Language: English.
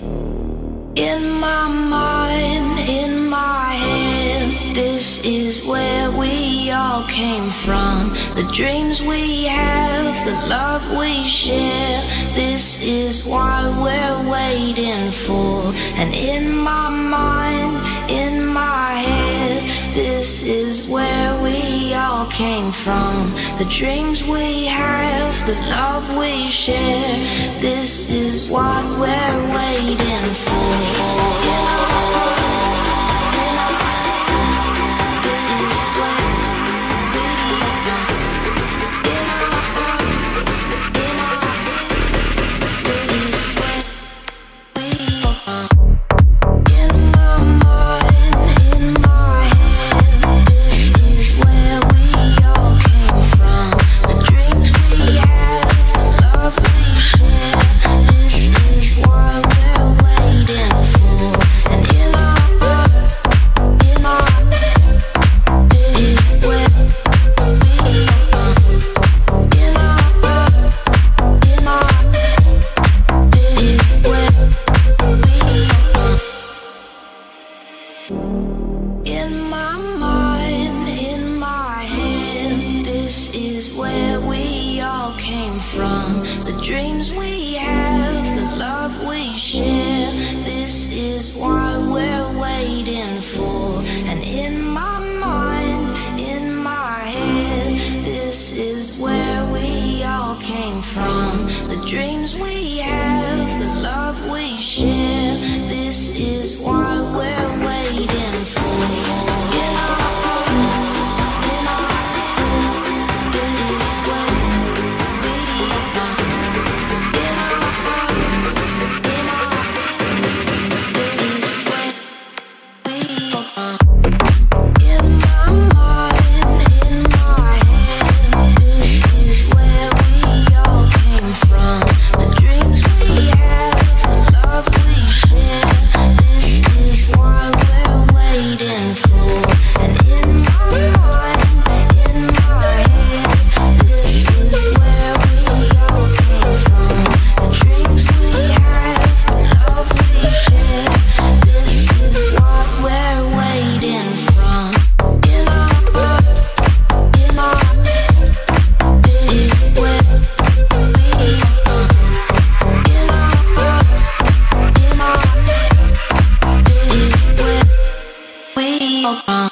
In my mind, in my head, this is where we all came from. The dreams we have, the love we share, this is what we're waiting for. And in my mind, in my head, this is where came from. The dreams we have, the love we share, this is what we're waiting for. from the dreams we have, the love we share. This is what we're waiting for. And in my mind, in my head, this is where we all came from. The dreams we have. Oh.